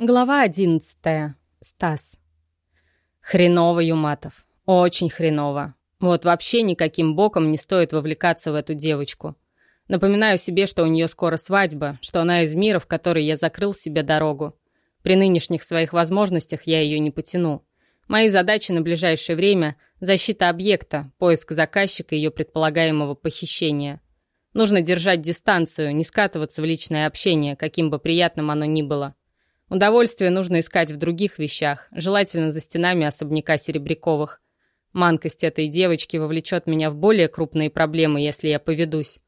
Глава одиннадцатая. Стас. Хреново, Юматов. Очень хреново. Вот вообще никаким боком не стоит вовлекаться в эту девочку. Напоминаю себе, что у нее скоро свадьба, что она из мира, в который я закрыл себе дорогу. При нынешних своих возможностях я ее не потяну. Мои задачи на ближайшее время – защита объекта, поиск заказчика ее предполагаемого похищения. Нужно держать дистанцию, не скатываться в личное общение, каким бы приятным оно ни было. Удовольствие нужно искать в других вещах, желательно за стенами особняка Серебряковых. Манкость этой девочки вовлечет меня в более крупные проблемы, если я поведусь.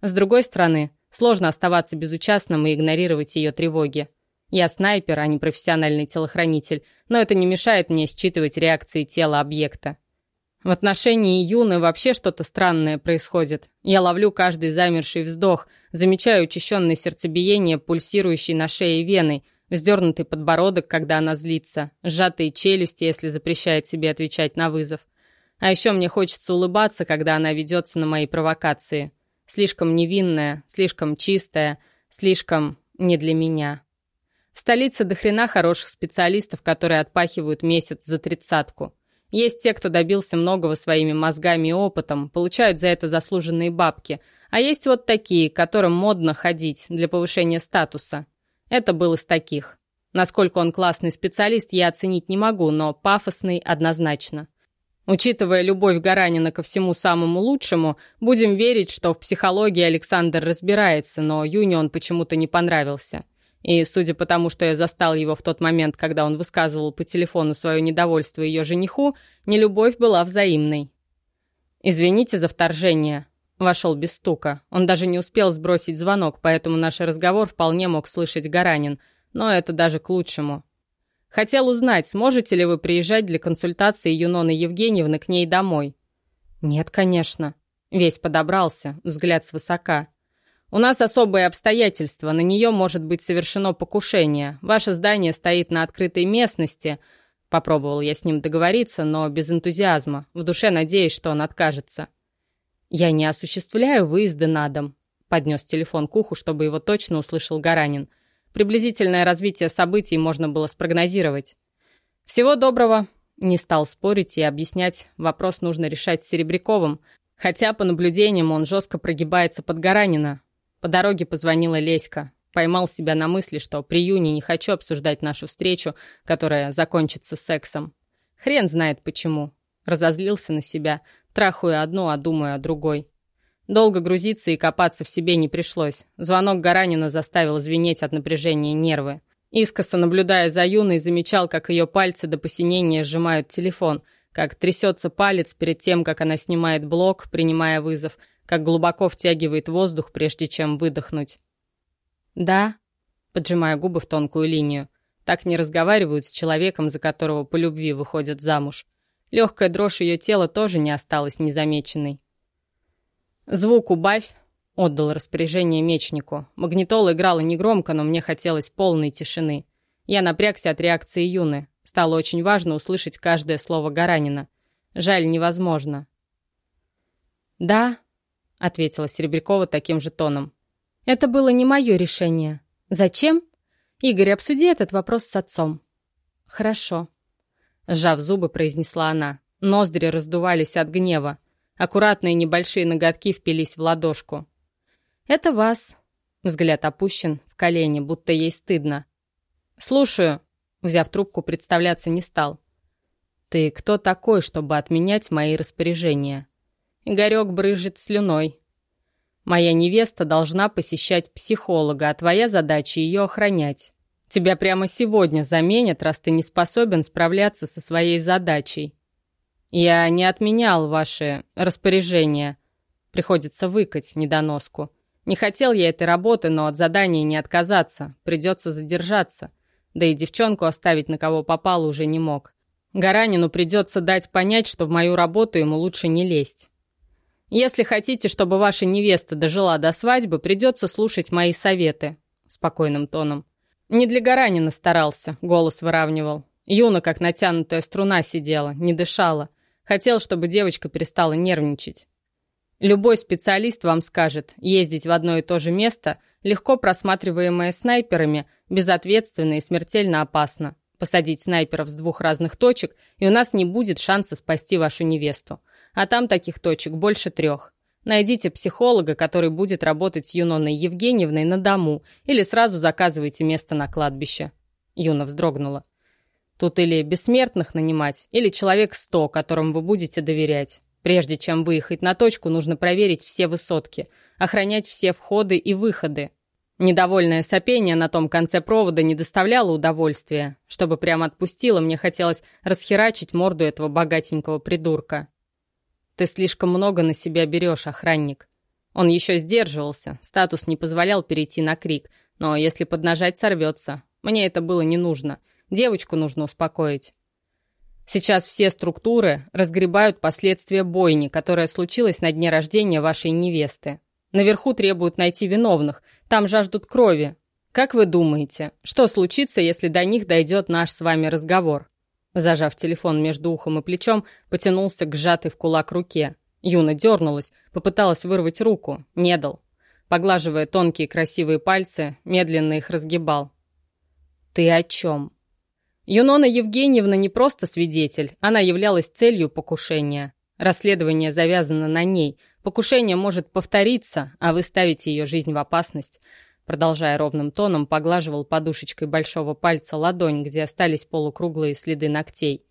С другой стороны, сложно оставаться безучастным и игнорировать ее тревоги. Я снайпер, а не профессиональный телохранитель, но это не мешает мне считывать реакции тела объекта. В отношении Юны вообще что-то странное происходит. Я ловлю каждый замерший вздох, замечаю учащенное сердцебиение, пульсирующей на шее вены, Вздернутый подбородок, когда она злится, сжатые челюсти, если запрещает себе отвечать на вызов. А еще мне хочется улыбаться, когда она ведется на мои провокации. Слишком невинная, слишком чистая, слишком не для меня. В столице до хрена хороших специалистов, которые отпахивают месяц за тридцатку. Есть те, кто добился многого своими мозгами и опытом, получают за это заслуженные бабки, а есть вот такие, которым модно ходить для повышения статуса. Это был из таких. Насколько он классный специалист, я оценить не могу, но пафосный однозначно. Учитывая любовь Гаранина ко всему самому лучшему, будем верить, что в психологии Александр разбирается, но Юне он почему-то не понравился. И судя по тому, что я застал его в тот момент, когда он высказывал по телефону свое недовольство ее жениху, нелюбовь была взаимной. «Извините за вторжение», Вошел без стука. Он даже не успел сбросить звонок, поэтому наш разговор вполне мог слышать Гаранин, но это даже к лучшему. Хотел узнать, сможете ли вы приезжать для консультации Юноны Евгеньевны к ней домой? Нет, конечно. Весь подобрался, взгляд свысока. У нас особые обстоятельства, на нее может быть совершено покушение. Ваше здание стоит на открытой местности. Попробовал я с ним договориться, но без энтузиазма, в душе надеясь, что он откажется. «Я не осуществляю выезды на дом», — поднес телефон к уху, чтобы его точно услышал Гаранин. Приблизительное развитие событий можно было спрогнозировать. «Всего доброго!» Не стал спорить и объяснять, вопрос нужно решать с Серебряковым, хотя по наблюдениям он жестко прогибается под Гаранина. По дороге позвонила Леська. Поймал себя на мысли, что при Юне не хочу обсуждать нашу встречу, которая закончится сексом. Хрен знает почему. Разозлился на себя, Трахаю одну, а думаю о другой. Долго грузиться и копаться в себе не пришлось. Звонок Гаранина заставил звенеть от напряжения нервы. Искоса, наблюдая за Юной, замечал, как ее пальцы до посинения сжимают телефон, как трясется палец перед тем, как она снимает блок, принимая вызов, как глубоко втягивает воздух, прежде чем выдохнуть. «Да», — поджимая губы в тонкую линию, так не разговаривают с человеком, за которого по любви выходят замуж. Легкая дрожь ее тела тоже не осталась незамеченной. «Звук убавь», — отдал распоряжение мечнику. Магнитола играла негромко, но мне хотелось полной тишины. Я напрягся от реакции Юны. Стало очень важно услышать каждое слово Гаранина. Жаль, невозможно. «Да», — ответила Серебрякова таким же тоном. «Это было не мое решение. Зачем? Игорь, обсуди этот вопрос с отцом». «Хорошо», Сжав зубы, произнесла она. Ноздри раздувались от гнева. Аккуратные небольшие ноготки впились в ладошку. «Это вас». Взгляд опущен в колени, будто ей стыдно. «Слушаю», — взяв трубку, представляться не стал. «Ты кто такой, чтобы отменять мои распоряжения?» Игорек брызжет слюной. «Моя невеста должна посещать психолога, а твоя задача ее охранять. Тебя прямо сегодня заменят, раз ты не способен справляться со своей задачей. Я не отменял ваши распоряжения. Приходится выкать недоноску. Не хотел я этой работы, но от задания не отказаться. Придется задержаться. Да и девчонку оставить на кого попало уже не мог. Гаранину придется дать понять, что в мою работу ему лучше не лезть. Если хотите, чтобы ваша невеста дожила до свадьбы, придется слушать мои советы. Спокойным тоном. Не для Гаранина старался, голос выравнивал. Юна, как натянутая струна, сидела, не дышала. Хотел, чтобы девочка перестала нервничать. Любой специалист вам скажет, ездить в одно и то же место легко просматриваемое снайперами, безответственно и смертельно опасно. Посадить снайперов с двух разных точек, и у нас не будет шанса спасти вашу невесту. А там таких точек больше трех. Найдите психолога, который будет работать с Юноной Евгеньевной на дому, или сразу заказывайте место на кладбище». Юна вздрогнула. «Тут или бессмертных нанимать, или человек сто, которым вы будете доверять. Прежде чем выехать на точку, нужно проверить все высотки, охранять все входы и выходы. Недовольное сопение на том конце провода не доставляло удовольствия. Чтобы прямо отпустило, мне хотелось расхерачить морду этого богатенького придурка. Ты слишком много на себя берешь, охранник. Он еще сдерживался, статус не позволял перейти на крик, но если поднажать, сорвется. Мне это было не нужно. Девочку нужно успокоить. Сейчас все структуры разгребают последствия бойни, которая случилась на дне рождения вашей невесты. Наверху требуют найти виновных, там жаждут крови. Как вы думаете, что случится, если до них дойдет наш с вами разговор? Зажав телефон между ухом и плечом, потянулся к сжатой в кулак руке. Юна дернулась, попыталась вырвать руку, не дал. Поглаживая тонкие красивые пальцы, медленно их разгибал. «Ты о чем?» Юнона Евгеньевна не просто свидетель, она являлась целью покушения. Расследование завязано на ней. Покушение может повториться, а вы ставите ее жизнь в опасность продолжая ровным тоном, поглаживал подушечкой большого пальца ладонь, где остались полукруглые следы ногтей.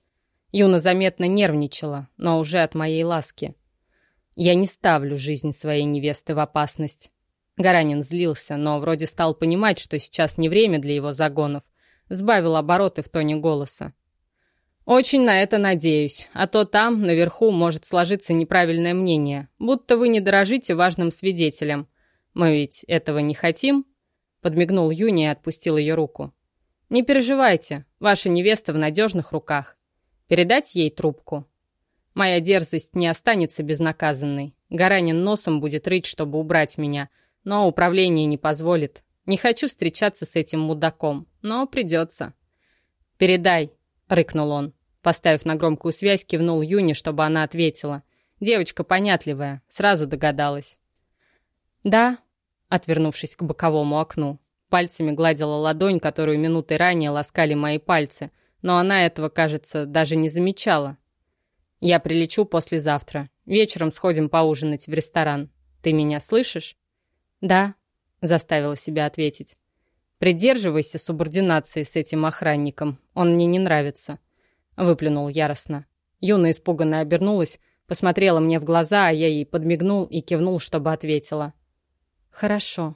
Юна заметно нервничала, но уже от моей ласки. «Я не ставлю жизнь своей невесты в опасность». Гаранин злился, но вроде стал понимать, что сейчас не время для его загонов. Сбавил обороты в тоне голоса. «Очень на это надеюсь, а то там, наверху, может сложиться неправильное мнение, будто вы не дорожите важным свидетелем. Мы ведь этого не хотим?» Подмигнул Юни и отпустил ее руку. «Не переживайте, ваша невеста в надежных руках. Передать ей трубку?» «Моя дерзость не останется безнаказанной. Гаранин носом будет рыть, чтобы убрать меня, но управление не позволит. Не хочу встречаться с этим мудаком, но придется». «Передай», — рыкнул он. Поставив на громкую связь, кивнул Юни, чтобы она ответила. Девочка понятливая, сразу догадалась. «Да», отвернувшись к боковому окну. Пальцами гладила ладонь, которую минуты ранее ласкали мои пальцы, но она этого, кажется, даже не замечала. «Я прилечу послезавтра. Вечером сходим поужинать в ресторан. Ты меня слышишь?» «Да», — заставила себя ответить. «Придерживайся субординации с этим охранником. Он мне не нравится», — выплюнул яростно. Юна испуганно обернулась, посмотрела мне в глаза, а я ей подмигнул и кивнул, чтобы ответила. «Хорошо»,